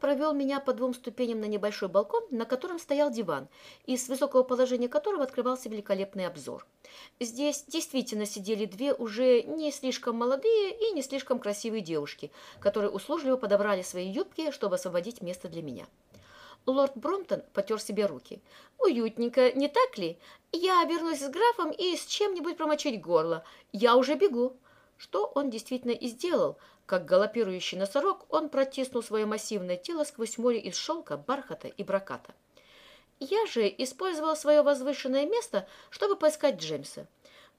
провел меня по двум ступеням на небольшой балкон, на котором стоял диван, из высокого положения которого открывался великолепный обзор. Здесь действительно сидели две уже не слишком молодые и не слишком красивые девушки, которые услужливо подобрали свои юбки, чтобы освободить место для меня. Лорд Бромтон потер себе руки. «Уютненько, не так ли? Я вернусь с графом и с чем-нибудь промочить горло. Я уже бегу». Что он действительно и сделал. Как галопирующий носорог, он протиснул свое массивное тело сквозь море из шелка, бархата и браката. Я же использовала свое возвышенное место, чтобы поискать Джеймса.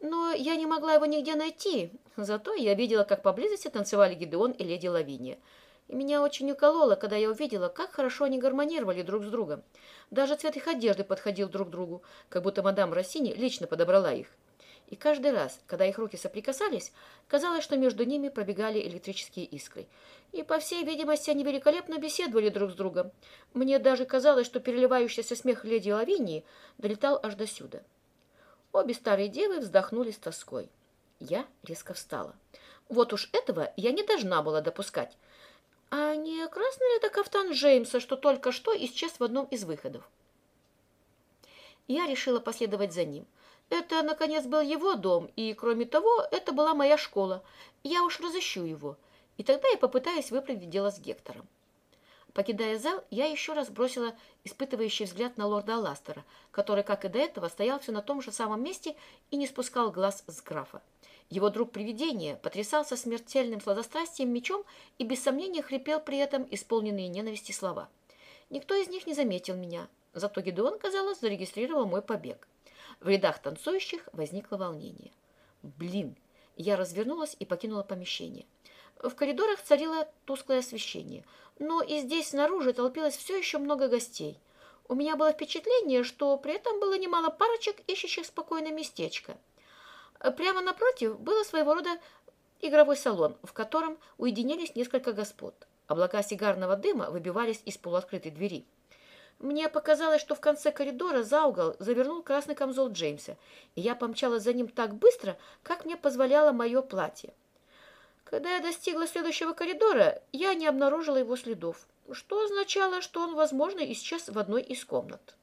Но я не могла его нигде найти. Зато я видела, как поблизости танцевали Гидеон и леди Лавиния. И меня очень укололо, когда я увидела, как хорошо они гармонировали друг с другом. Даже цвет их одежды подходил друг к другу, как будто мадам Россини лично подобрала их. И каждый раз, когда их руки соприкасались, казалось, что между ними пробегали электрические искры. И, по всей видимости, они великолепно беседовали друг с другом. Мне даже казалось, что переливающийся смех леди Лавинии долетал аж до сюда. Обе старые девы вздохнули с тоской. Я резко встала. Вот уж этого я не должна была допускать. А не красный ли это кафтан Джеймса, что только что исчез в одном из выходов? Я решила последовать за ним – это, наконец, был его дом, и, кроме того, это была моя школа. Я уж разыщу его, и тогда я попытаюсь выправить дело с Гектором. Покидая зал, я еще раз бросила испытывающий взгляд на лорда Аластера, который, как и до этого, стоял все на том же самом месте и не спускал глаз с графа. Его друг-привидение потрясался смертельным сладострастием мечом и без сомнения хрипел при этом исполненные ненависти слова. Никто из них не заметил меня, зато Гедеон, казалось, зарегистрировал мой побег. В рядах танцующих возникло волнение. Блин! Я развернулась и покинула помещение. В коридорах царило тусклое освещение, но и здесь снаружи толпилось все еще много гостей. У меня было впечатление, что при этом было немало парочек, ищущих спокойное местечко. Прямо напротив было своего рода игровой салон, в котором уединились несколько господ. Облака сигарного дыма выбивались из полуоткрытой двери. Мне показалось, что в конце коридора за угол завернул красный камзол Джеймса, и я помчалась за ним так быстро, как мне позволяло мое платье. Когда я достигла следующего коридора, я не обнаружила его следов, что означало, что он, возможно, исчез в одной из комнат.